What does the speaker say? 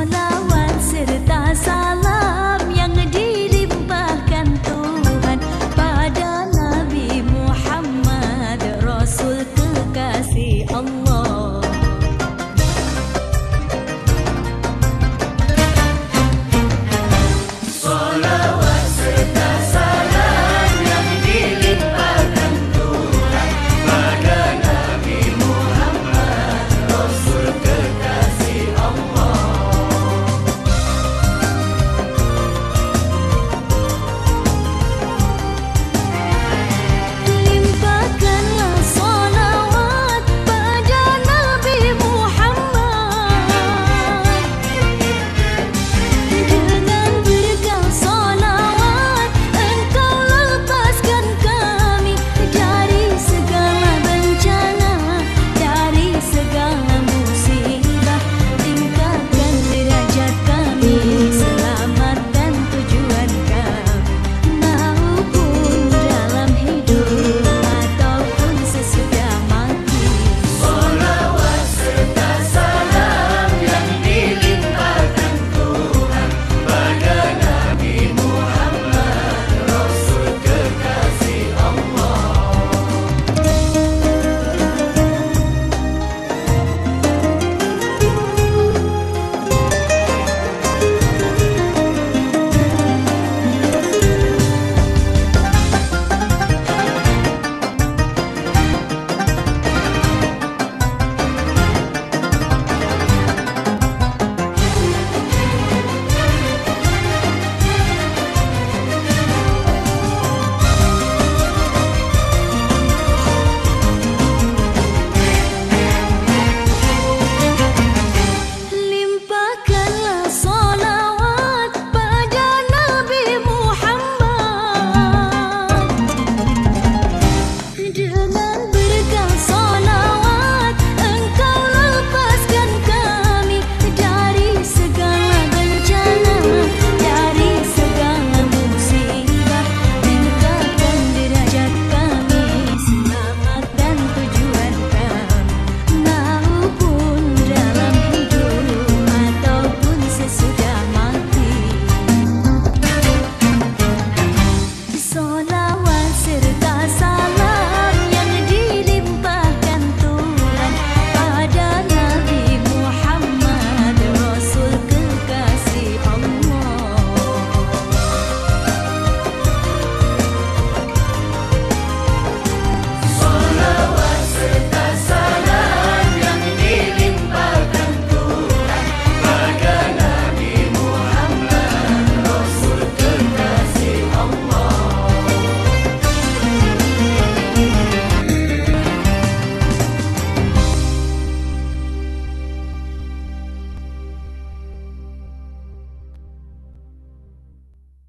Solawat serta salam